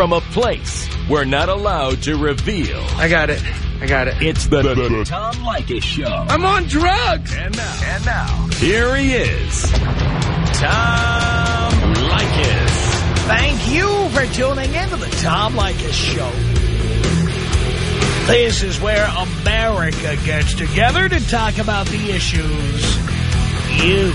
from a place we're not allowed to reveal. I got it. I got it. It's the, the, the Tom Leykis Show. I'm on drugs. And now, and now, here he is, Tom Leykis. Thank you for tuning in to the Tom Leykis Show. This is where America gets together to talk about the issues you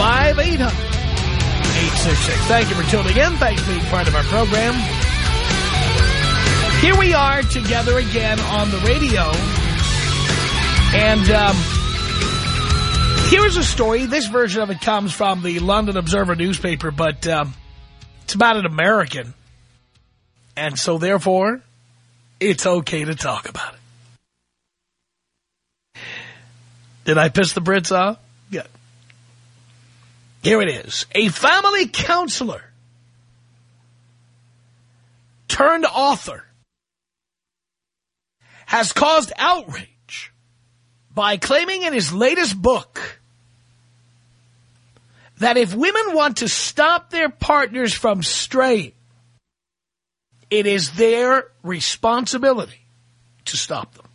1-800-5800-866. Thank you for tuning in. Thanks for being part of our program. Here we are together again on the radio. And um, here's a story. This version of it comes from the London Observer newspaper, but um, it's about an American. And so, therefore, it's okay to talk about it. Did I piss the Brits off? Here it is. A family counselor turned author has caused outrage by claiming in his latest book that if women want to stop their partners from straying, it is their responsibility to stop them.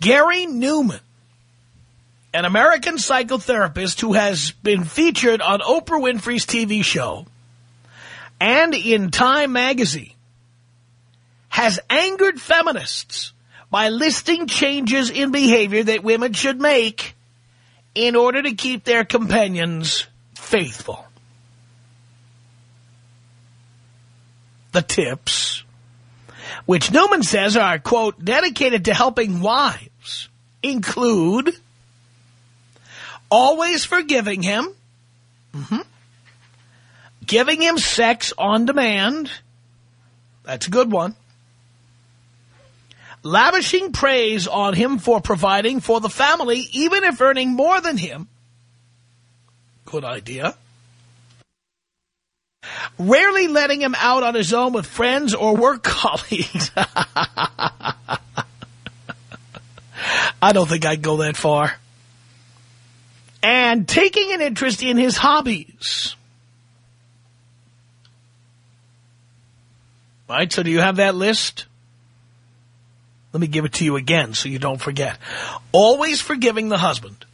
Gary Neuman, an American psychotherapist who has been featured on Oprah Winfrey's TV show and in Time magazine, has angered feminists by listing changes in behavior that women should make in order to keep their companions faithful. The tips, which Neuman says are, quote, dedicated to helping wives, include always forgiving him, mm -hmm. giving him sex on demand, that's a good one, lavishing praise on him for providing for the family, even if earning more than him, good idea, rarely letting him out on his own with friends or work colleagues. I don't think I'd go that far. And taking an interest in his hobbies. Right, so do you have that list? Let me give it to you again so you don't forget. Always forgiving the husband.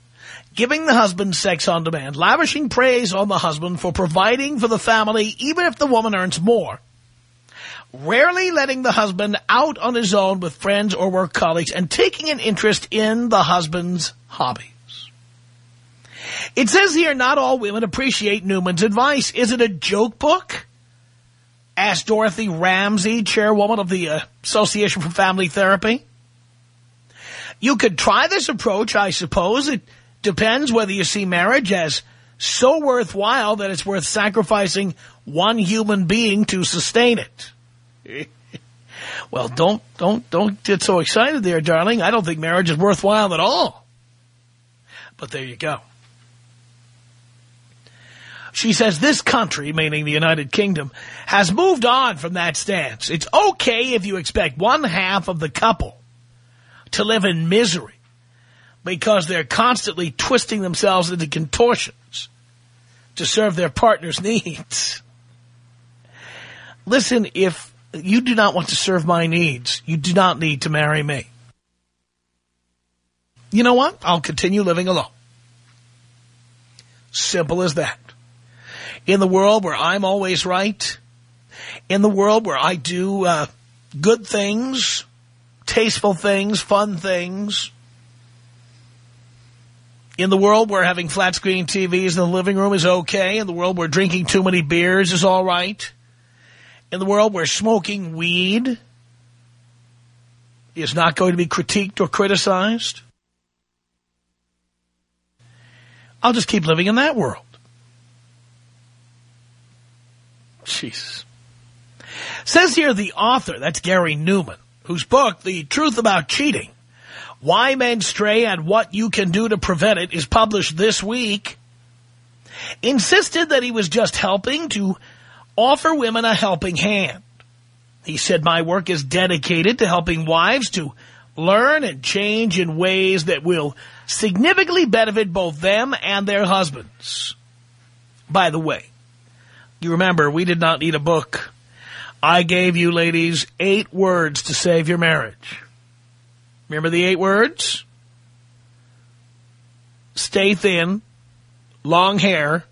Giving the husband sex on demand. Lavishing praise on the husband for providing for the family even if the woman earns more. Rarely letting the husband out on his own with friends or work colleagues and taking an interest in the husband's hobbies. It says here not all women appreciate Neuman's advice. Is it a joke book? Asked Dorothy Ramsey, chairwoman of the Association for Family Therapy. You could try this approach, I suppose. It depends whether you see marriage as so worthwhile that it's worth sacrificing one human being to sustain it. well, don't, don't, don't get so excited there, darling. I don't think marriage is worthwhile at all. But there you go. She says this country, meaning the United Kingdom, has moved on from that stance. It's okay if you expect one half of the couple to live in misery because they're constantly twisting themselves into contortions to serve their partner's needs. Listen, if you do not want to serve my needs, you do not need to marry me. You know what? I'll continue living alone. Simple as that. In the world where I'm always right, in the world where I do uh, good things, tasteful things, fun things, in the world where having flat screen TVs in the living room is okay, in the world where drinking too many beers is all right, in the world where smoking weed is not going to be critiqued or criticized, I'll just keep living in that world. Jesus. Says here the author, that's Gary Neuman, whose book, The Truth About Cheating, Why Men Stray and What You Can Do to Prevent It, is published this week, insisted that he was just helping to offer women a helping hand. He said, my work is dedicated to helping wives to learn and change in ways that will significantly benefit both them and their husbands. By the way, you remember, we did not need a book. I gave you, ladies, eight words to save your marriage. Remember the eight words? Stay thin, long hair,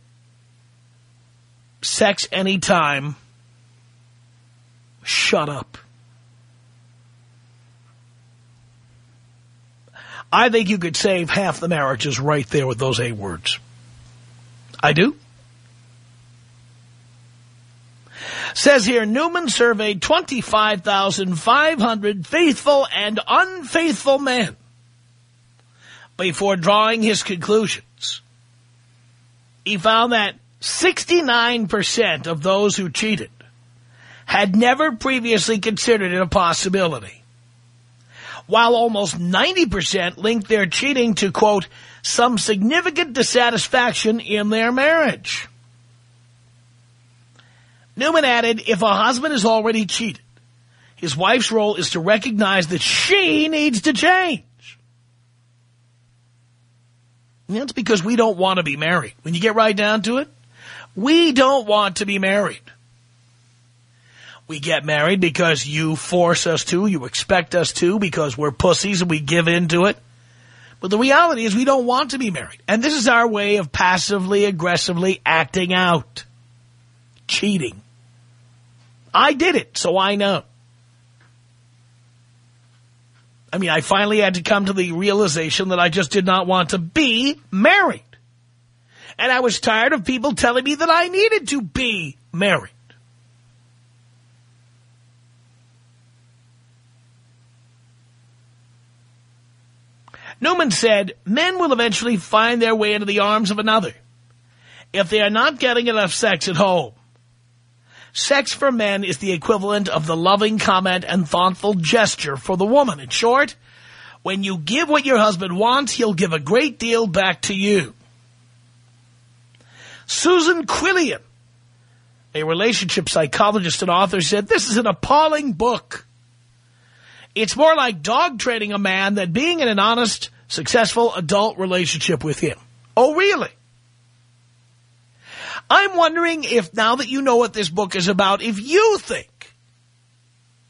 sex anytime, shut up. I think you could save half the marriages right there with those eight words. I do. Says here, Neuman surveyed 25,500 faithful and unfaithful men before drawing his conclusions. He found that 69% of those who cheated had never previously considered it a possibility, while almost 90% linked their cheating to, quote, some significant dissatisfaction in their marriage. Neuman added, if a husband is already cheated, his wife's role is to recognize that she needs to change. And that's because we don't want to be married. When you get right down to it, we don't want to be married. We get married because you force us to, you expect us to, because we're pussies and we give in to it. But the reality is we don't want to be married. And this is our way of passively, aggressively acting out. Cheating. I did it, so I know. I mean, I finally had to come to the realization that I just did not want to be married. And I was tired of people telling me that I needed to be married. Neuman said, men will eventually find their way into the arms of another if they are not getting enough sex at home. Sex for men is the equivalent of the loving comment and thoughtful gesture for the woman. In short, when you give what your husband wants, he'll give a great deal back to you. Susan Quilliam, a relationship psychologist and author, said, this is an appalling book. It's more like dog training a man than being in an honest, successful adult relationship with him. Oh, really? I'm wondering if now that you know what this book is about, if you think,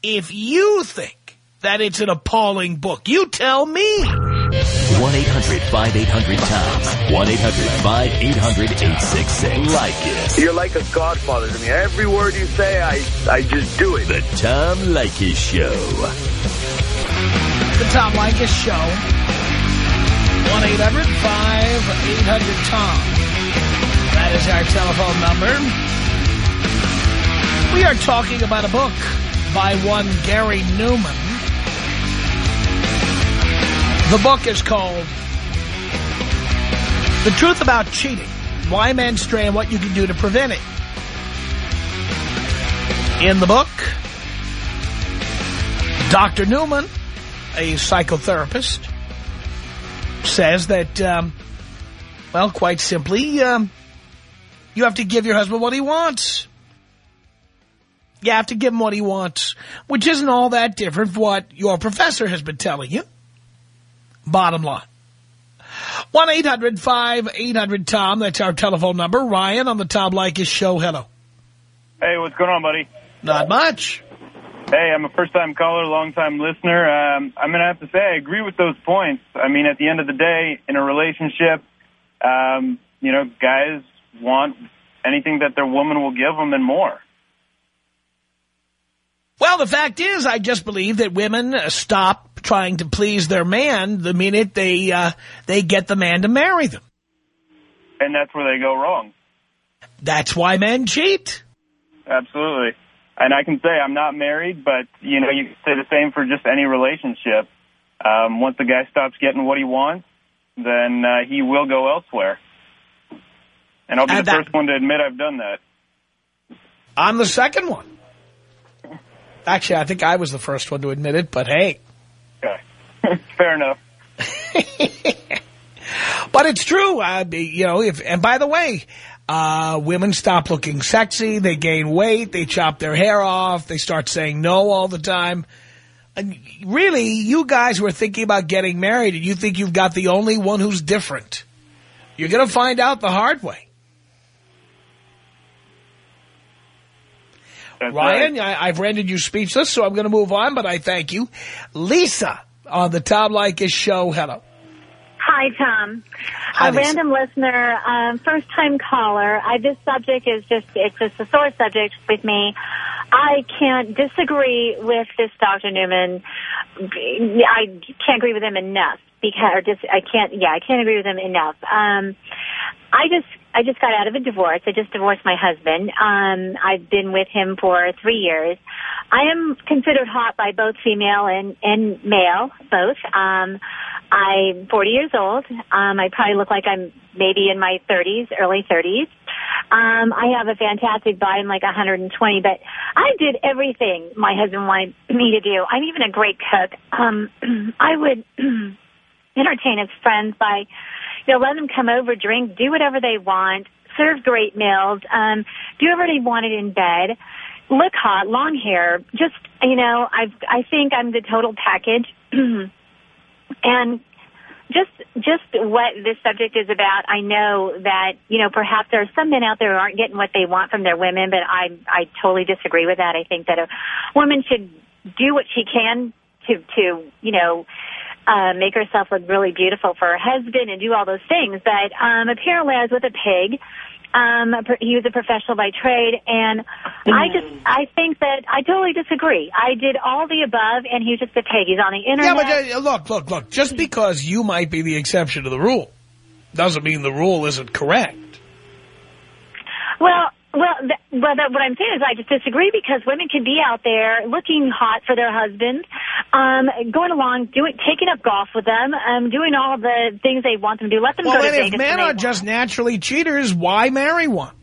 if you think that it's an appalling book, you tell me. 1-800-5800-TOM. 1-800-5800-866. Like it. You're like a godfather to me. Every word you say, I, I just do it. The Tom Leykis Show. The Tom Leykis Show. 1-800-5800-TOM. That is our telephone number. We are talking about a book by one Gary Neuman. The book is called The Truth About Cheating, Why Men Stray and What You Can Do to Prevent It. In the book, Dr. Neuman, a psychotherapist, says that, um, well, quite simply, um, you have to give your husband what he wants. You have to give him what he wants, which isn't all that different from what your professor has been telling you. Bottom line. 1-800-5800-TOM. That's our telephone number. Ryan on the Tom Leykis show. Hello. Hey, what's going on, buddy? Not much. Hey, I'm a first-time caller, long-time listener. Um, I'm going to have to say I agree with those points. I mean, at the end of the day, in a relationship, um, you know, guys want anything that their woman will give them and more. Well, the fact is, I just believe that women stop trying to please their man the minute they uh, they get the man to marry them. And that's where they go wrong. That's why men cheat. Absolutely. And I can say I'm not married, but, you know, you can say the same for just any relationship. Um, once the guy stops getting what he wants, then uh, he will go elsewhere. And I'll be And the that- first one to admit I've done that. I'm the second one. Actually, I think I was the first one to admit it, but hey. Okay. Fair enough. But it's true. Uh, you know, if and by the way, uh, women stop looking sexy. They gain weight. They chop their hair off. They start saying no all the time. And really, you guys who are thinking about getting married and you think you've got the only one who's different, you're going to find out the hard way. That's Ryan, right. I, I've rendered you speechless, so I'm going to move on, but I thank you. Lisa on the Tom Leykis show. Hello. Hi, Tom. Hi, a Lisa. random listener, um, first-time caller. I, this subject is just, it's just a sore subject with me. I can't disagree with this Dr. Neuman. I can't agree with him enough because, or just, I can't, yeah, I can't agree with him enough. Um, I just, I just got out of a divorce. I just divorced my husband. Um, I've been with him for three years. I am considered hot by both female and, and male, both. Um, I'm 40 years old. Um, I probably look like I'm maybe in my 30s, early 30s. Um, I have a fantastic body. I'm like 120, but I did everything my husband wanted me to do. I'm even a great cook. Um, I would entertain his friends by, you know, let them come over, drink, do whatever they want, serve great meals, um, do whatever they wanted in bed, look hot, long hair. Just, you know, I've, I think I'm the total package. and just just what this subject is about, I know that you know perhaps there are some men out there who aren't getting what they want from their women, but I I totally disagree with that. I think that a woman should do what she can to to you know uh, make herself look really beautiful for her husband and do all those things. But um, apparently, I was with a pig. Um, he was a professional by trade, and I just I think that I totally disagree. I did all the above, and he was just a pig. He's on the internet. Yeah, but uh, look, look, look. Just because you might be the exception to the rule doesn't mean the rule isn't correct. Well, well, th- well. That, what I'm saying is, I just disagree because women can be out there looking hot for their husbands, um, going along, doing, taking up golf with them, um, doing all the things they want them to do. Let them Well, go to Vegas. if men are just naturally cheaters, why marry one?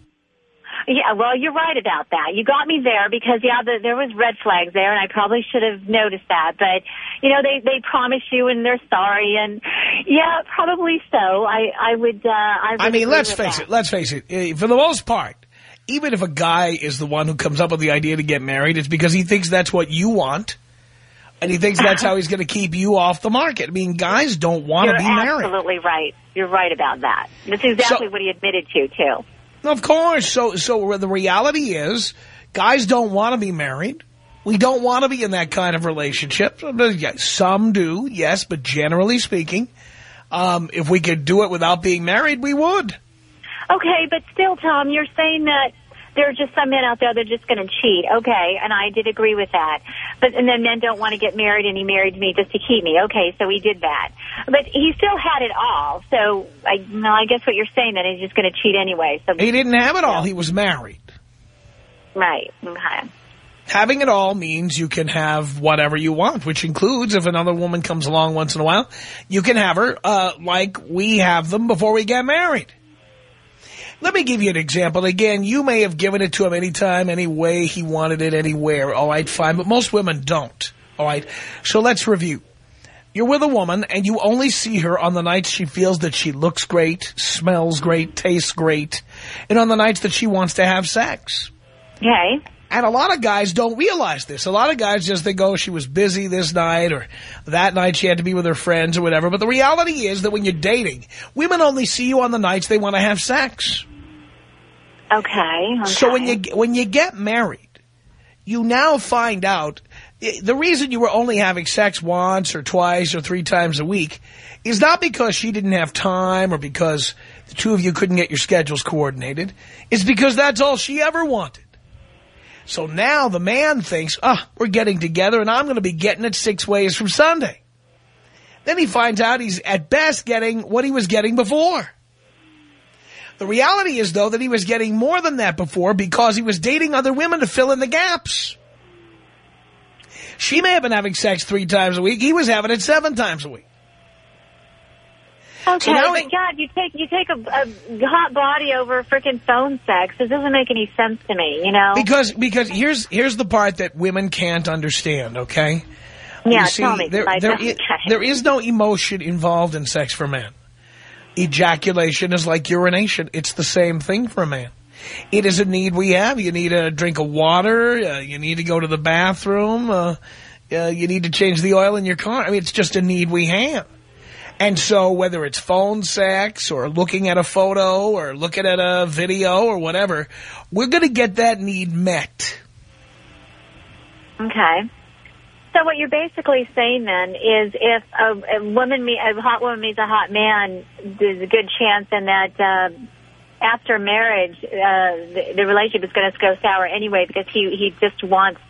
Yeah, well, you're right about that. You got me there because yeah, the, there was red flags there, and I probably should have noticed that. But you know, they they promise you and they're sorry, and yeah, probably so. I I would. Uh, I, would I mean, let's face that. it. Let's face it. eh, For the most part, even if a guy is the one who comes up with the idea to get married, it's because he thinks that's what you want. And he thinks that's how he's going to keep you off the market. I mean, guys don't want to be married. absolutely right. You're right about that. That's exactly So- what he admitted to too. Of course. So, so the reality is, guys don't want to be married. We don't want to be in that kind of relationship. Some do, yes, but generally speaking, um, if we could do it without being married, we would. Okay, but still, Tom, you're saying that there are just some men out there that are just going to cheat. Okay, and I did agree with that. But and then men don't want to get married, and he married me just to keep me. Okay, so he did that. But he still had it all. So I, no, I guess what you're saying that he's just going to cheat anyway. So He didn't have it all. He was married. right. Okay. Having it all means you can have whatever you want, which includes if another woman comes along once in a while, you can have her uh, like we have them before we get married. Let me give you an example. Again, you may have given it to him anytime, any way he wanted it, anywhere. All right, fine. But most women don't. All right. So let's review. You're with a woman and you only see her on the nights she feels that she looks great, smells great, tastes great, and on the nights that she wants to have sex. Okay. And a lot of guys don't realize this. A lot of guys just think, oh, she was busy this night or that night she had to be with her friends or whatever. But the reality is that when you're dating, women only see you on the nights they want to have sex. Okay. okay. So when you when you get married, you now find out eh, the reason you were only having sex once or twice or three times a week is not because she didn't have time or because the two of you couldn't get your schedules coordinated. It's because that's all she ever wanted. So now the man thinks, ah, we're getting together and I'm going to be getting it six ways from Sunday. Then he finds out he's at best getting what he was getting before. The reality is, though, that he was getting more than that before because he was dating other women to fill in the gaps. She may have been having sex three times a week. He was having it seven times a week. Okay, now but God, you take you take a, a hot body over freaking phone sex. It doesn't make any sense to me, you know. Because because here's here's the part that women can't understand. Okay. yeah, You see, tell me. there, there, I, okay. there is no emotion involved in sex for men. Ejaculation is like urination. It's the same thing for a man. It is a need we have. You need a drink of water. Uh, you need to go to the bathroom. Uh, uh, you need to change the oil in your car. I mean, it's just a need we have. And so whether it's phone sex or looking at a photo or looking at a video or whatever, we're going to get that need met. Okay. So what you're basically saying then is if a, a woman, me, a hot woman meets a hot man, there's a good chance in that uh, after marriage, uh, the, the relationship is going to go sour anyway because he he just wants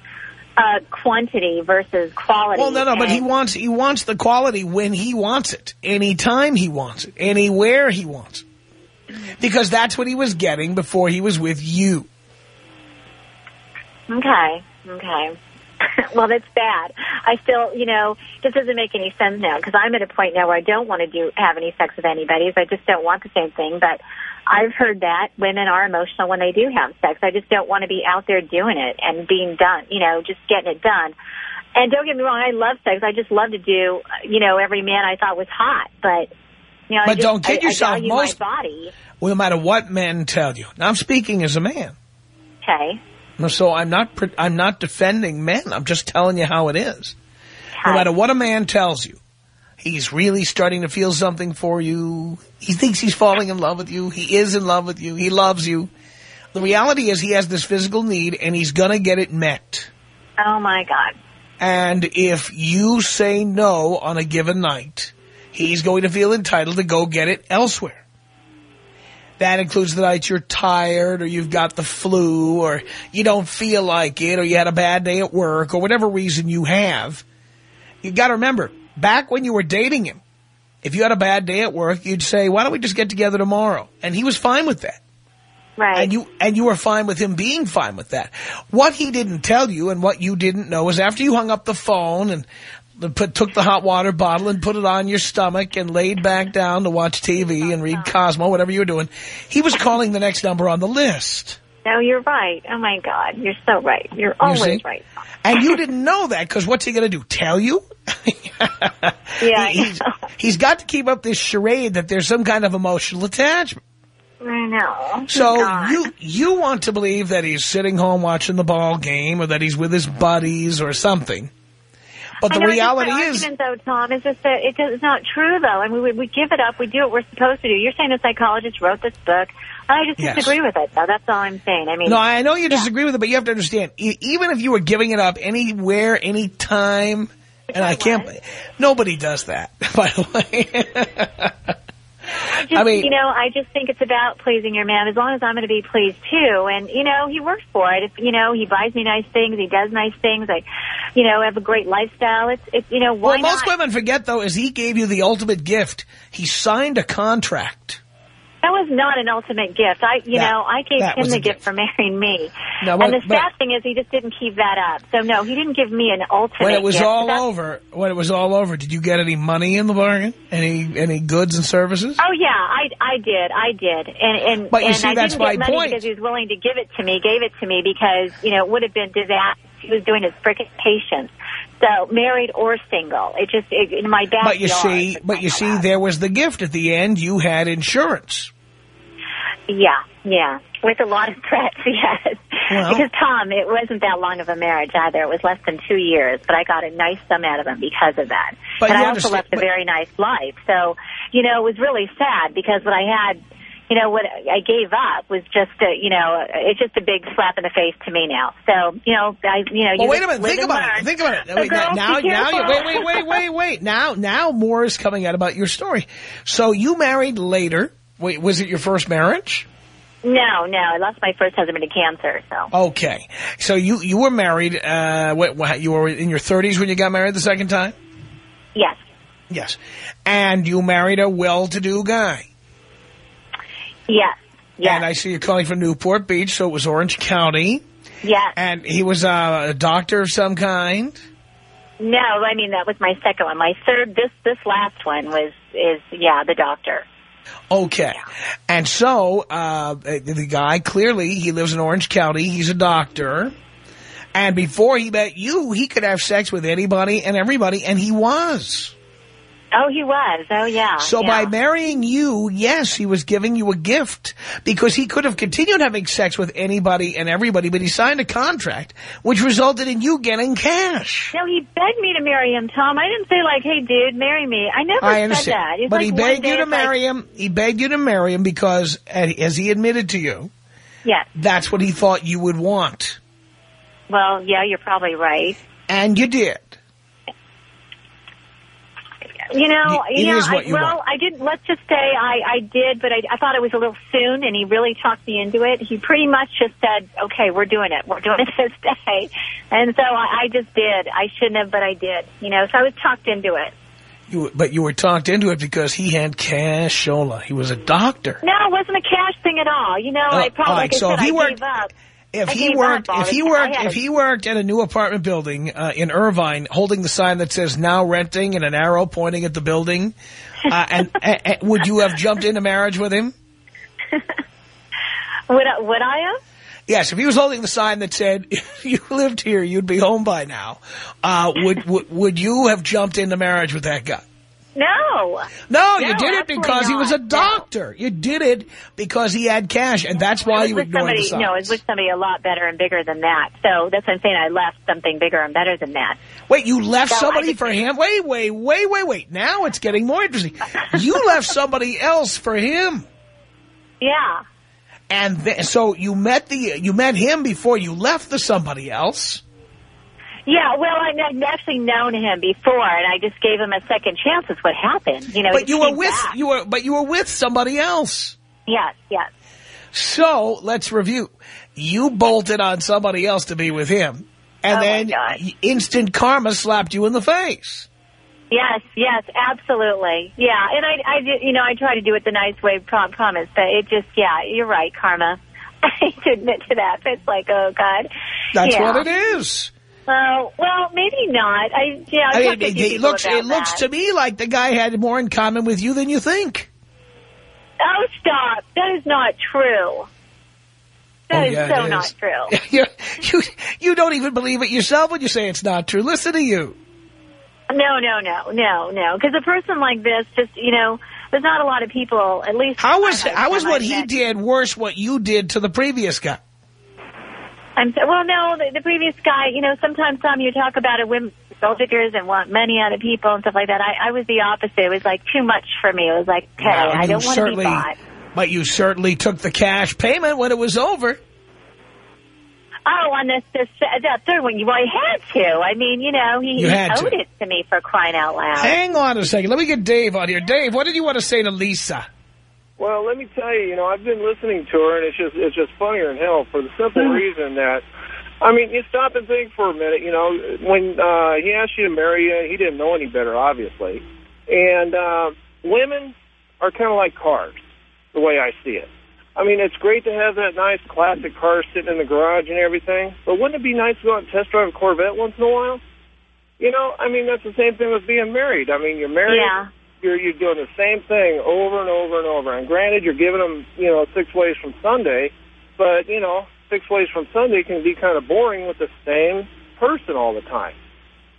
uh, quantity versus quality. Well, no, no, but he wants he wants the quality when he wants it, anytime he wants it, anywhere he wants it, because that's what he was getting before he was with you. Okay. Okay. well, that's bad. I still, you know, this doesn't make any sense now because I'm at a point now where I don't want to do have any sex with anybody. So I just don't want the same thing. But I've heard that women are emotional when they do have sex. I just don't want to be out there doing it and being done, you know, just getting it done. And don't get me wrong, I love sex. I just love to do, you know, every man I thought was hot. But, you know, I But just, don't kid I, yourself, I most- my body. Well, no matter what men tell you. Now I'm speaking as a man, Okay. so I'm not I'm not defending men. I'm just telling you how it is. No matter what a man tells you, he's really starting to feel something for you. He thinks he's falling in love with you. He is in love with you. He loves you. The reality is he has this physical need, and he's going to get it met. Oh, my God. And if you say no on a given night, he's going to feel entitled to go get it elsewhere. That includes the nights you're tired or you've got the flu or you don't feel like it or you had a bad day at work or whatever reason you have. You've got to remember, back when you were dating him, if you had a bad day at work, you'd say, why don't we just get together tomorrow? And he was fine with that. Right. And you and you were fine with him being fine with that. What he didn't tell you and what you didn't know is after you hung up the phone and put, took the hot water bottle and put it on your stomach and laid back down to watch TV and read uh-huh. Cosmo, whatever you were doing, he was calling the next number on the list. No, you're right. Oh, my God. You're so right. You're always see? right. And you didn't know that because what's he going to do? Tell you? Yeah, he, he's, he's got to keep up this charade that there's some kind of emotional attachment. I know. So God. you you want to believe that he's sitting home watching the ball game or that he's with his buddies or something. But the know, reality is, argument, though, Tom, is just that it it's not true, though. I mean, we, we give it up. We do what we're supposed to do. You're saying a psychologist wrote this book. I just Yes. disagree with it, though. That's all I'm saying. I mean, no, I know you disagree with it, but you have to understand, e- even if you were giving it up anywhere, anytime, and I can't, nobody does that, by the way. I, just, I mean- you know, I just think it's about pleasing your man. As long as I'm going to be pleased too, and you know, he works for it. If, you know, he buys me nice things. He does nice things. I, you know, have a great lifestyle. It's, it's, you know, why What most not? women forget, though, is he gave you the ultimate gift. He signed a contract. That was not an ultimate gift. I, you That- know, I gave him the gift gift. for marrying me. No, and but- the but- sad thing is, he just didn't keep that up. So no, he didn't give me an ultimate. When it was gift. all over, when it was all over, did you get any money in the bargain? Any any goods and services? Oh yeah, I, I did, I did, and and But you and see, I that's didn't get money point. because he was willing to give it to me, gave it to me because you know it would have been disaster. He was doing his frickin' patience. So married or single, it just it, in my backyard. But you see, but you see, there was the gift at the end. You had insurance. Yeah, yeah, with a lot of threats, yes. Well- because Tom, it wasn't that long of a marriage either. It was less than two years, but I got a nice sum out of him because of that. But and I also left a very nice life. So, you know, it was really sad because what I had. You know what I gave up was just a, you know, it's just a big slap in the face to me now. So, you know, I, you know, Well, you wait a minute. Think about learn. it. Think about it. So Wait, girls, now, now, you, wait, wait, wait, wait, wait. Now, now more is coming out about your story. So you married later. Wait, was it your first marriage? No, no, I lost my first husband to cancer. So, Okay. So you you were married. Uh, what, what, you were in your 30s when you got married the second time. yes, Yes. And you married a well-to-do guy. yes, yes, And I see you're calling from Newport Beach, so it was Orange County. yes. And he was uh, a doctor of some kind. No, I mean, that was my second one. My third, this this last one was, is, yeah, the doctor. Okay. And so, uh, the guy, clearly, he lives in Orange County. He's a doctor. And before he met you, he could have sex with anybody and everybody, and he was. Oh, he was. Oh, yeah. So yeah. by marrying you, yes, he was giving you a gift because he could have continued having sex with anybody and everybody, but he signed a contract, which resulted in you getting cash. No, he begged me to marry him, Tom. I didn't say, like, hey, dude, marry me. I never I said that. It's but like he begged you to it's like- marry him. He begged you to marry him because, as he admitted to you, Yes. that's what he thought you would want. Well, yeah, you're probably right. And you did. You know, It you know, is what I, you well, want. I didn't. Let's just say I, I did, but I, I thought it was a little soon, and he really talked me into it. He pretty much just said, "Okay, we're doing it. We're doing it this day," and so I, I just did. I shouldn't have, but I did. You know, so I was talked into it. You, but you were talked into it because he had cashola. He was a doctor. No, it wasn't a cash thing at all. You know, oh, I Oh, probably, all right, like I so said, if he I worked- gave up. If I he worked, if he worked, if he worked at a new apartment building uh, in Irvine, holding the sign that says "Now renting" and an arrow pointing at the building, uh, and, and, and would you have jumped into marriage with him? Would I, would I have? Yes, if he was holding the sign that said "If you lived here, you'd be home by now," uh, would, would would you have jumped into marriage with that guy? No. No, you No, did it because he was a not. No. doctor. You did it because he had cash, and that's why you ignored the somebody, signs. no, it was with somebody a lot better and bigger than that. So that's what I'm saying. I left something bigger and better than that. Wait, you left I somebody for him? Wait, wait, wait, wait, wait. Now it's getting more interesting. You left somebody else for him. Yeah. And th so you met the you met him before you left the somebody else. Yeah, well, I- I'd actually known him before, and I just gave him a second chance. Is what happened. You know, But you were with back. you were but you were with somebody else. Yes, yes. So let's review. You bolted on somebody else to be with him, and Oh, then instant karma slapped you in the face. Yes, yes, absolutely. Yeah, and I, I you know, I try to do it the nice way, prom promise, but it just, yeah, you're right, karma. I to admit to that, but it's like, oh, God. That's yeah. what it is. Well, well, maybe not. I, yeah, I, I talked mean, to it, it looks it looks to me like the guy had more in common with you than you think. Oh, stop. That is not true. That Oh, is yeah, so it not true. you, you, you don't even believe it yourself when you say it's not true. Listen to you. No, no, no, no, no. Because a person like this, just you know, there's not a lot of people. At least How was how was what he did worse what you did to the previous guy? I'm so, well, no, the, the previous guy. You know, sometimes Tom, you talk about a women gold diggers and want money out of people and stuff like that. I, I was the opposite. It was like too much for me. It was like, okay, Now, I don't want to be bought. But you certainly took the cash payment when it was over. Oh, on this, this uh, that third one, you well, I had to. I mean, you know, he, You he owed to. it to me for crying out loud. Hang on a second. Let me get Dave on here. Dave, what did you want to say to Lisa? Well, let me tell you, you know, I've been listening to her, and it's just it's just funnier than hell for the simple reason that, I mean, you stop and think for a minute. You know, when uh, he asked you to marry you, he didn't know any better, obviously. And uh, women are kind of like cars, the way I see it. I mean, it's great to have that nice classic car sitting in the garage and everything, but wouldn't it be nice to go out and test drive a Corvette once in a while? You know, I mean, that's the same thing with being married. I mean, you're married, Yeah. You're you're doing the same thing over and over and over. And granted, you're giving them, you know, six ways from Sunday, but you know, six ways from Sunday can be kind of boring with the same person all the time.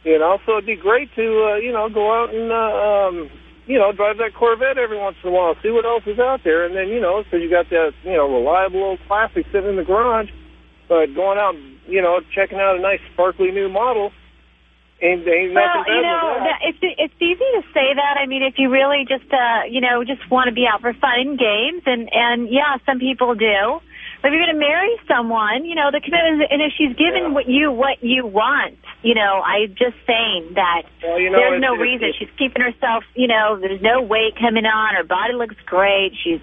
You know, so it'd be great to, uh, you know, go out and, uh, um, you know, drive that Corvette every once in a while, see what else is out there, and then, you know, so you got that, you know, reliable old classic sitting in the garage, but going out, you know, checking out a nice sparkly new model, ain't, ain't Well, you know, that. it's it's easy to say that. I mean, if you really just uh, you know, just want to be out for fun and games, and and yeah, some people do. But if you're going to marry someone, you know, the commitment, and if she's given Yeah. what you what you want, you know, I'm just saying that Well, you know, there's it's- no it's- reason. it's- She's keeping herself, you know, there's no weight coming on. Her body looks great. She's,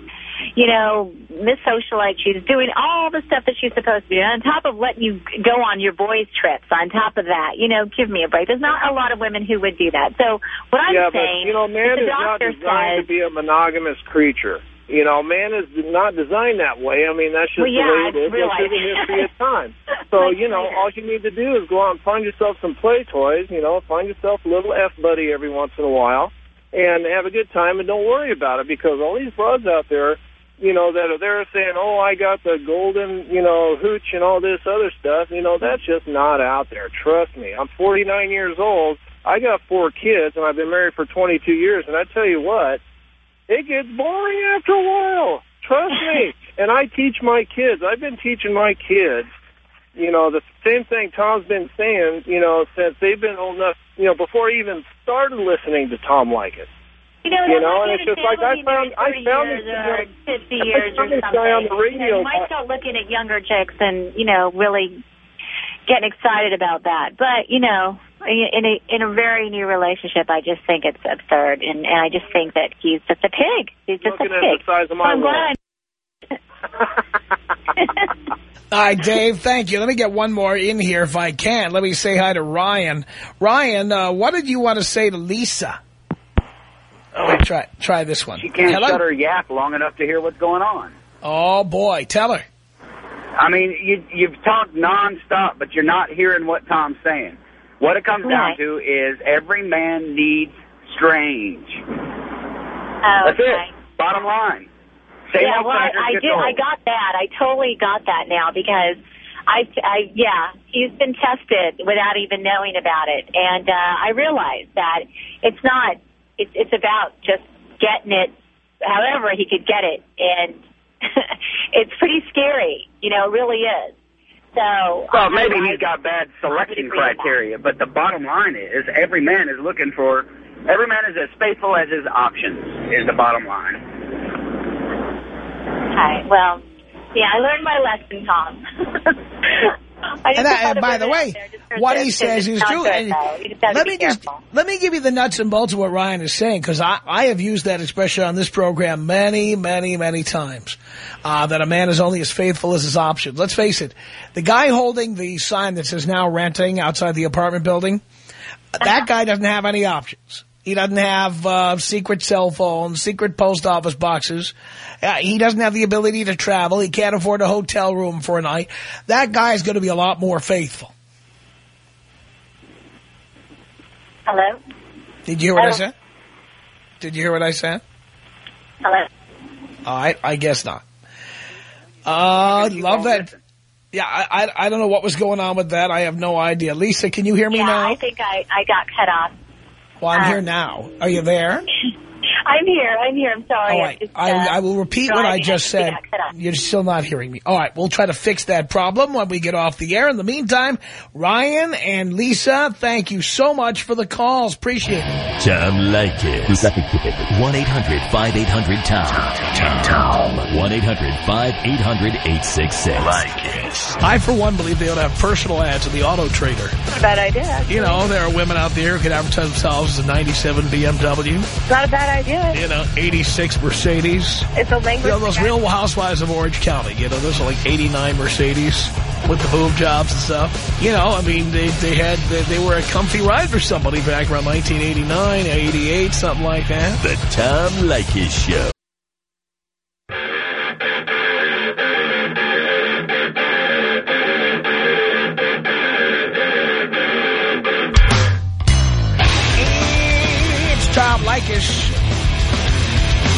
you know, Miss Socialite. She's doing all the stuff that she's supposed to do. On top of letting you go on your boys' trips, on top of that, you know, give me a break. There's not a lot of women who would do that. So what I'm yeah, saying but you know, man is the is not designed says, to be a monogamous creature. You know, man is not designed that way. I mean, that's just Well, yeah, the way it is. just a history of time. So, you know, all you need to do is go out and find yourself some play toys, you know, find yourself a little F-buddy every once in a while and have a good time and don't worry about it because all these broads out there, you know, that are there saying, oh, I got the golden, you know, hooch and all this other stuff, you know, that's just not out there. Trust me. I'm 49 years old. I got four kids, and I've been married for 22 years, and I tell you what, it gets boring after a while. Trust me. and I teach my kids. I've been teaching my kids, you know, the same thing Tom's been saying, you know, since they've been old enough, you know, before I even started listening to Tom Leykis. You know, You know, and it's just like I found- I found 30 this or 50 I years or something. guy on the You, know, you might start looking at younger chicks and, you know, really getting excited about that. But, you know, in a in a very new relationship, I just think it's absurd. And, and I just think that he's just a pig. He's just Looking a at pig. the size of my I'm glad All right, Dave, thank you. Let me get one more in here if I can. Let me say hi to Ryan. Ryan, uh, what did you want to say to Lisa? Oh, wait, try, try this one. She can't Hello? shut her yap long enough to hear what's going on. Oh, boy. Tell her. I mean, you, you've talked nonstop, but you're not hearing what Tom's saying. What it comes Right. down to is every man needs strange. Oh, That's okay. it. Bottom line. Same yeah, well, I, I did. I got that. I totally got that now because I, I, yeah, he's been tested without even knowing about it, and uh, I realized that it's not. It's it's about just getting it, however he could get it, and it's pretty scary. You know, it really is. So, Well, um, maybe I- he's got bad selection agree with that. criteria, but the bottom line is every man is looking for, every man is as faithful as his options, is the bottom line. Okay, well, yeah, I learned my lesson, Tom. I And, thought uh, by the way, there just for what he says is true. good, And though. You just gotta let me just let me give you the nuts and bolts of what Ryan is saying because I, I have used that expression on this program many, many, many times. Uh, that a man is only as faithful as his options. Let's face it, the guy holding the sign that says now renting outside the apartment building, that guy doesn't have any options. He doesn't have uh, secret cell phones, secret post office boxes. Uh, he doesn't have the ability to travel. He can't afford a hotel room for a night. That guy's going to be a lot more faithful. Hello? Did you hear what I said? Did you hear what I said? Hello? All right, I guess not. Uh, love that. listen. Yeah, I, I I don't know what was going on with that. I have no idea. Lisa, can you hear me Yeah, now? I think I, I got cut off. Well, I'm uh, here now. Are you there? I'm here. I'm here. I'm sorry. All I'm just, uh, I, I will repeat what I just said. I got cut off. You're still not hearing me. All right. We'll try to fix that problem when we get off the air. In the meantime, Ryan and Lisa, thank you so much for the calls. Appreciate it. Tom Leykis. 1-800-5800-TOM. Tom. 1-800-5800-866. Leykis. I, for one, believe they ought to have personal ads in the Auto Trader. Bad idea. You know, there are women out there who could advertise themselves as a 97 BMW, Not a bad idea. You know, 86 Mercedes. It's a language. You know, those real housewives of Orange County, you know, those are like 89 Mercedes with the boob jobs and stuff. You know, I mean, they, they had, they, they were a comfy ride for somebody back around 1989, 88, something like that. The Tom Leykis Show. It's Tom Leykis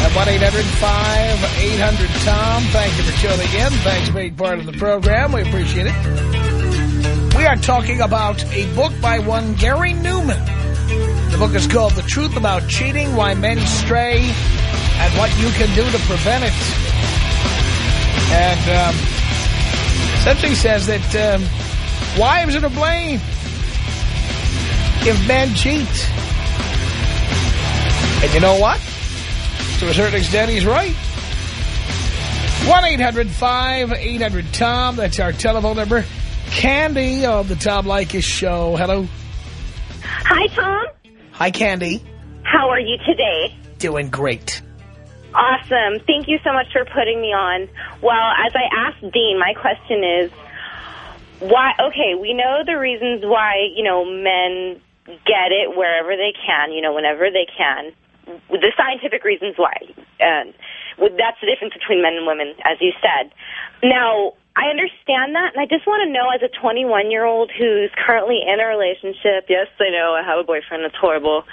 at 1-800-5800-TOM. Thank you for tuning in. Thanks for being part of the program. We appreciate it. We are talking about a book by one Gary Neuman. The book is called The Truth About Cheating, Why Men Stray, and What You Can Do to Prevent It. And um, essentially says that um, wives are to blame if men cheat. And you know what? To a certain extent, he's right. 1-800-5800-TOM. That's our telephone number. Candy on the Tom Leykis show. Hello. Hi, Tom. Hi, Candy. How are you today? Doing great. Awesome. Thank you so much for putting me on. Well, as I asked Dean, my question is, why? Okay, we know the reasons why, you know, men get it wherever they can, you know, whenever they can. The scientific reasons why. And That's the difference between men and women, as you said. Now, I understand that, and I just want to know, as a 21-year-old who's currently in a relationship, yes, I know I have a boyfriend that's horrible.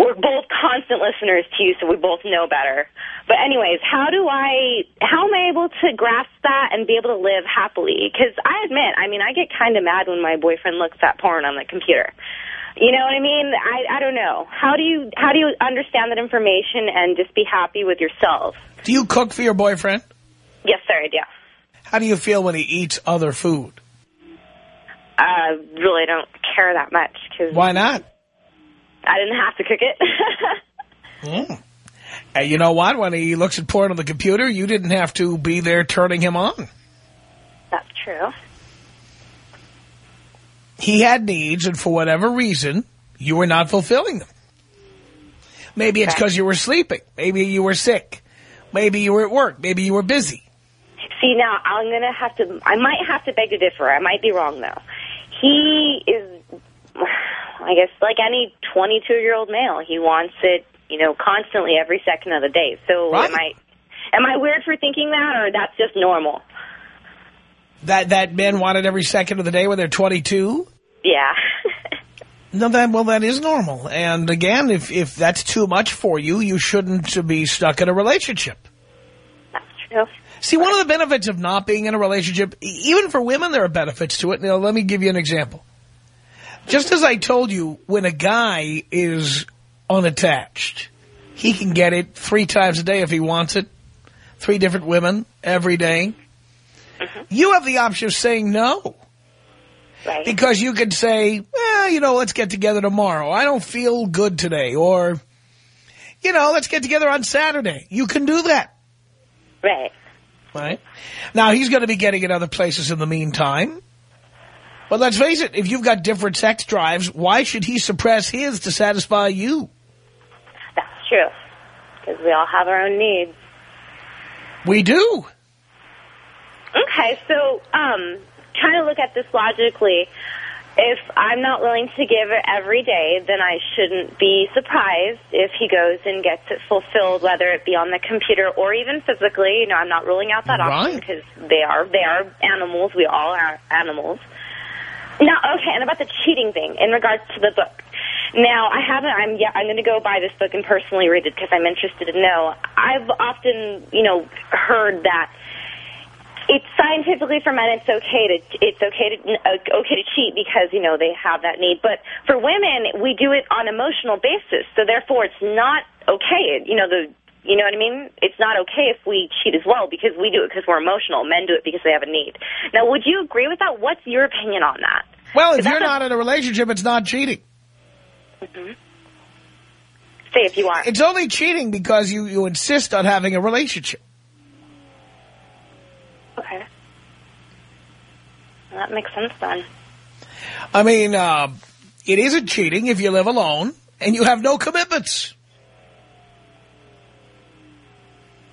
We're both constant listeners to you, so we both know better. But anyways, how do I, how am I able to grasp that and be able to live happily? Because I admit, I mean, I get kind of mad when my boyfriend looks at porn on the computer. You know what I mean? I, I don't know. How do you, how do you understand that information and just be happy with yourself? Do you cook for your boyfriend? Yes, sir, I do. How do you feel when he eats other food? I really don't care that much because Why not? I didn't have to cook it. Mm. And you know what? When he looks at porn on the computer, you didn't have to be there turning him on. That's true. He had needs, and for whatever reason, you were not fulfilling them. Maybe it's because you were sleeping. Maybe you were sick. Maybe you were at work. Maybe you were busy. See, now I'm going to have to, I might have to beg to differ. I might be wrong, though. He is, I guess, like any 22-year-old male. He wants it, you know, constantly every second of the day. So Right. am I, am I weird for thinking that, or that's just normal? That that men want it every second of the day when they're 22? Yeah. No, that well, that is normal. And again, if if that's too much for you, you shouldn't be stuck in a relationship. that's true. See, one of the benefits of not being in a relationship, even for women, there are benefits to it. Now, let me give you an example. Just as I told you, when a guy is unattached, he can get it three times a day if he wants it. Three different women every day. Mm-hmm. You have the option of saying no. Right. Because you could say, well, you know, let's get together tomorrow. I don't feel good today. Or, you know, let's get together on Saturday. You can do that. right. Right? Now, he's going to be getting it other places in the meantime. But let's face it, if you've got different sex drives, why should he suppress his to satisfy you? That's true. Because we all have our own needs. We do. Okay, so um, trying to look at this logically, if I'm not willing to give it every day, then I shouldn't be surprised if he goes and gets it fulfilled, whether it be on the computer or even physically. You know, I'm not ruling out that option because they are they are animals. We all are animals. Now, okay, and about the cheating thing in regards to the book. Now, I haven't. I'm yeah. I'm going to go buy this book and personally read it because I'm interested to know. I've often, you know, heard that it's scientifically for men it's okay to it's okay to uh, okay to cheat because you know they have that need but for women we do it on emotional basis so therefore it's not okay you know the you know what I mean? It's not okay if we cheat as well because we do it because we're emotional. Men do it because they have a need. Now, would you agree with that? What's your opinion on that? Well, if you're not in a relationship, it's not cheating. Say if you are. It's only cheating because you, you insist on having a relationship. Okay. Well, that makes sense then. I mean, uh, it isn't cheating if you live alone and you have no commitments.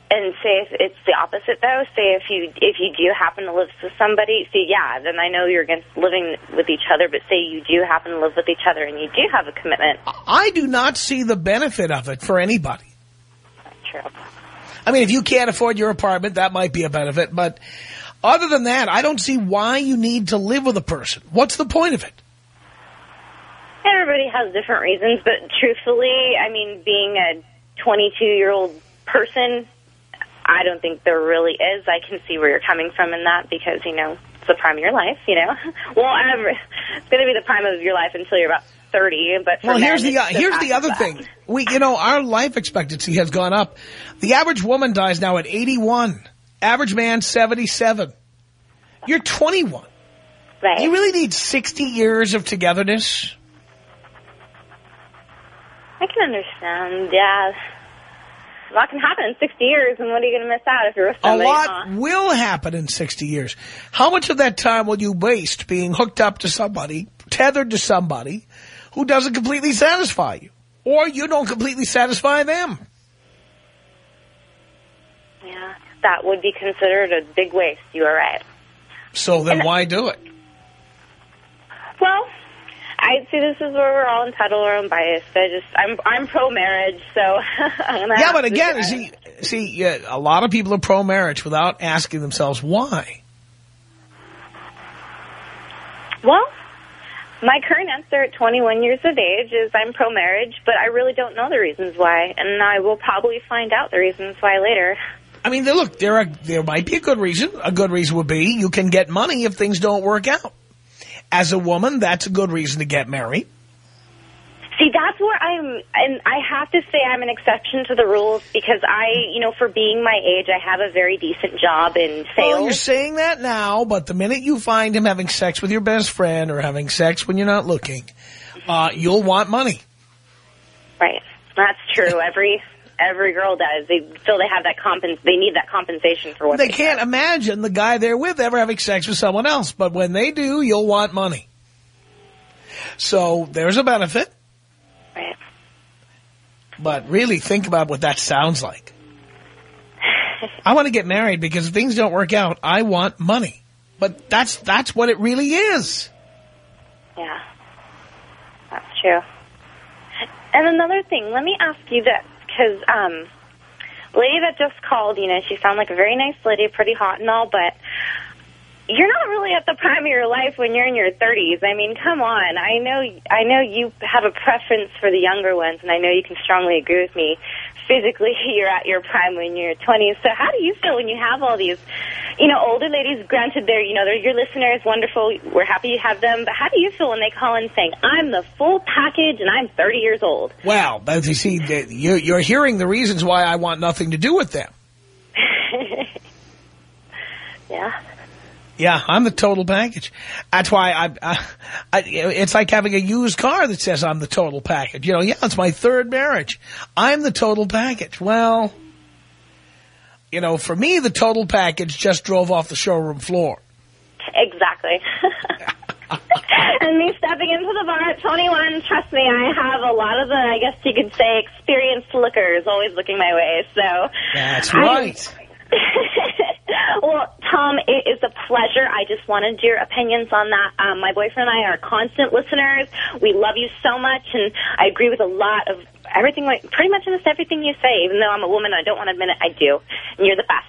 And say if it's the opposite though. Say if you if you do happen to live with somebody, see, yeah, then I know you're against living with each other. But say you do happen to live with each other and you do have a commitment. I do not see the benefit of it for anybody. True. I mean, if you can't afford your apartment, that might be a benefit. But other than that, I don't see why you need to live with a person. What's the point of it? Everybody has different reasons, but truthfully, I mean, being a 22 year old person, I don't think there really is. I can see where you're coming from in that because you know the prime of your life. You know, well, ever- it's going to be the prime of your life until you're about 30. But Well, here's men, the uh, here's the other thing. We, you know, our life expectancy has gone up. The average woman dies now at 81. Average man 77. You're 21. Right. You really need 60 years of togetherness. I can understand, yeah. A lot can happen in 60 years, and what are you going to miss out if you're with A lot huh? will happen in 60 years. How much of that time will you waste being hooked up to somebody, tethered to somebody, who doesn't completely satisfy you? Or you don't completely satisfy them? Yeah, that would be considered a big waste. You are right. So then why do it? Well, I see this is where we're all entitled or unbiased. I just, I'm, I'm pro-marriage, so I'm Yeah, but again, see, see, yeah, a lot of people are pro-marriage without asking themselves why. Well, my current answer at 21 years of age is I'm pro-marriage, but I really don't know the reasons why, and I will probably find out the reasons why later. I mean, look, there are there might be a good reason. A good reason would be you can get money if things don't work out. As a woman, that's a good reason to get married. See, that's where I'm, and I have to say I'm an exception to the rules because I, you know, for being my age, I have a very decent job in Well, sales. you're saying that now, but the minute you find him having sex with your best friend or having sex when you're not looking, uh, you'll want money. Right. That's true. Every every girl does. They feel they have that compens. They need that compensation for what They they, can't imagine the guy they're with ever having sex with someone else, but when they do, you'll want money. So there's a benefit. Right. But really think about what that sounds like. I want to get married because if things don't work out, I want money. But that's that's what it really is. Yeah. That's true. And another thing, let me ask you this, because um, lady that just called, you know, she sounded like a very nice lady, pretty hot and all, but you're not really at the prime of your life when you're in your 30s. I mean, come on. I know I know you have a preference for the younger ones, and I know you can strongly agree with me. Physically, you're at your prime when you're 20. So how do you feel when you have all these, you know, older ladies? Granted, they're, you know, they're your listeners, wonderful. We're happy you have them. But how do you feel when they call in saying, I'm the full package and I'm 30 years old? Well, you see, you're, you're hearing the reasons why I want nothing to do with them. yeah. Yeah, I'm the total package. That's why I, I, I, it's like having a used car that says I'm the total package. You know, yeah, it's my third marriage. I'm the total package. Well, you know, for me, the total package just drove off the showroom floor. Exactly. and me stepping into the bar at 21, trust me, I have a lot of the, I guess you could say, experienced lookers always looking my way. So That's I- right. well, Tom, it is a pleasure. I just wanted your opinions on that. Um, my boyfriend and I are constant listeners. We love you so much, and I agree with a lot of everything, like, pretty much almost everything you say. Even though I'm a woman, I don't want to admit it, I do. And you're the best.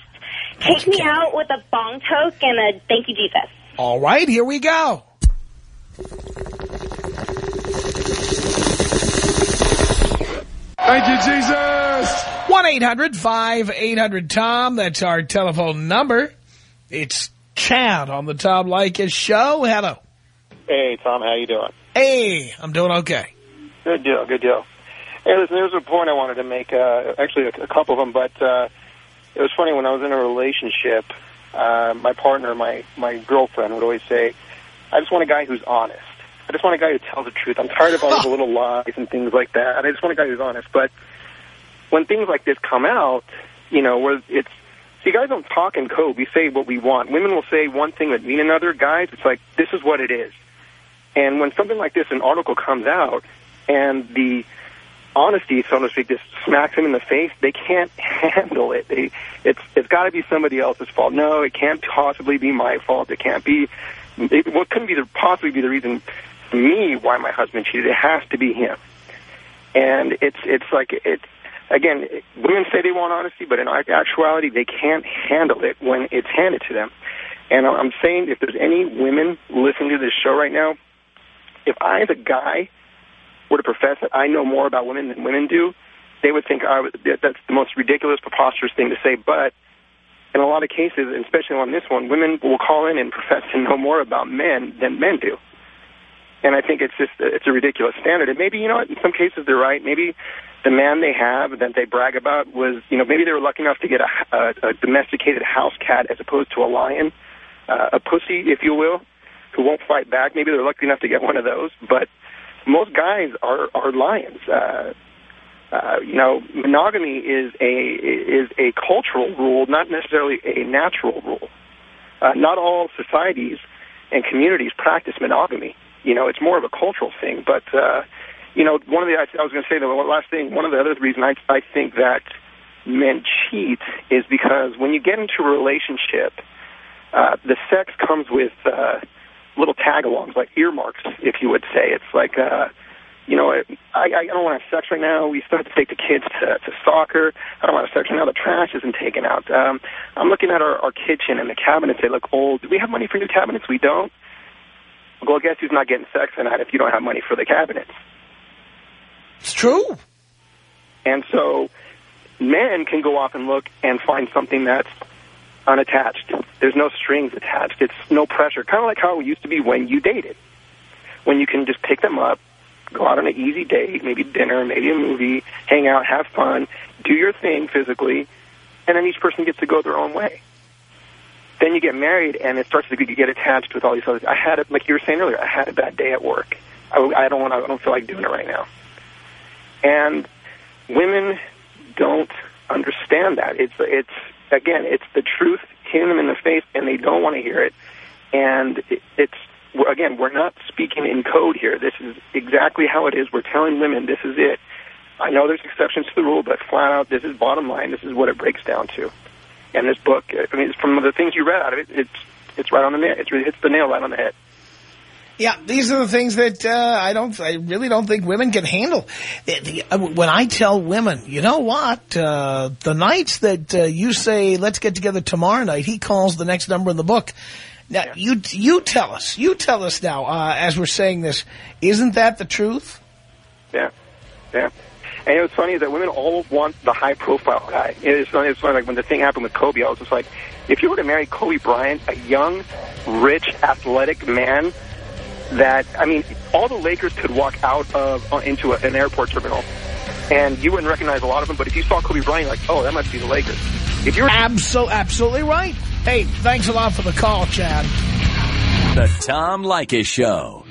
Take me out with a bong toke and a thank you, Jesus. All right, here we go. Thank you, Jesus. 1-800-5800-TOM. That's our telephone number. It's Chad on the Tom Leykis show. Hello. Hey, Tom, how you doing? Hey, I'm doing okay. Good deal, good deal. Hey, listen, there's a point I wanted to make, uh, actually a, a couple of them, but uh, it was funny when I was in a relationship, uh, my partner, my, my girlfriend would always say, I just want a guy who's honest. I just want a guy who tells the truth. I'm tired of all the little lies and things like that. I just want a guy who's honest. But when things like this come out, you know, where it's, see, guys don't talk in code. We say what we want. Women will say one thing that mean another. Guys, it's like, this is what it is. And when something like this, an article comes out, and the honesty, so to speak, just smacks them in the face, they can't handle it. They, it's it's got to be somebody else's fault. No, it can't possibly be my fault. It can't be. It, well, couldn't be the, possibly be the reason me why my husband cheated. It has to be him. And it's it's like it's again, women say they want honesty, but in actuality, they can't handle it when it's handed to them. And I'm saying if there's any women listening to this show right now, if I, as a guy, were to profess that I know more about women than women do, they would think I was, that's the most ridiculous, preposterous thing to say. But in a lot of cases, especially on this one, women will call in and profess to know more about men than men do. And I think it's just it's a ridiculous standard. And maybe you know in some cases they're right. Maybe the man they have that they brag about was you know maybe they were lucky enough to get a, a, a domesticated house cat as opposed to a lion, uh, a pussy, if you will, who won't fight back. Maybe they're lucky enough to get one of those. But most guys are are lions. Uh, uh, you know, monogamy is a is a cultural rule, not necessarily a natural rule. Uh, not all societies and communities practice monogamy. You know, it's more of a cultural thing. But uh, you know, one of the I was going to say the last thing. One of the other reasons I I think that men cheat is because when you get into a relationship, uh, the sex comes with uh, little tag-alongs, like earmarks, if you would say. It's like, uh, you know, I, I don't want to have sex right now. We still have to take the kids to, to soccer. I don't want to have sex right now. The trash isn't taken out. Um, I'm looking at our, our kitchen and the cabinets. They look old. Do we have money for new cabinets? We don't. Well, guess who's not getting sex tonight if you don't have money for the cabinets? It's true. And so men can go off and look and find something that's unattached. There's no strings attached. It's no pressure. Kind of like how it used to be when you dated. When you can just pick them up, go out on an easy date, maybe dinner, maybe a movie, hang out, have fun, do your thing physically, and then each person gets to go their own way. Then you get married, and it starts to get attached with all these others. I had it, like you were saying earlier, I had a bad day at work. I, I don't want. I don't feel like doing it right now. And women don't understand that. It's it's again, it's the truth hitting them in the face, and they don't want to hear it. And it, it's again, we're not speaking in code here. This is exactly how it is. We're telling women this is it. I know there's exceptions to the rule, but flat out, this is bottom line. This is what it breaks down to. And this book, I mean, from the things you read out of it, it's it's right on the nail. It hits the nail right on the head. Yeah, these are the things that uh, I don't, I really don't think women can handle. Uh, when I tell women, you know what, uh, the nights that uh, you say, let's get together tomorrow night, he calls the next number in the book. Now, yeah. you you tell us, you tell us now, uh, as we're saying this, isn't that the truth? Yeah, yeah. And you know, what's funny is that women all want the high-profile guy. It's funny, it's funny, like when the thing happened with Kobe, I was just like, if you were to marry Kobe Bryant, a young, rich, athletic man that, I mean, all the Lakers could walk out of uh, into a, an airport terminal, and you wouldn't recognize a lot of them. But if you saw Kobe Bryant, like, oh, that must be the Lakers. If you're Absol absolutely right. Hey, thanks a lot for the call, Chad. The Tom Leykis Show.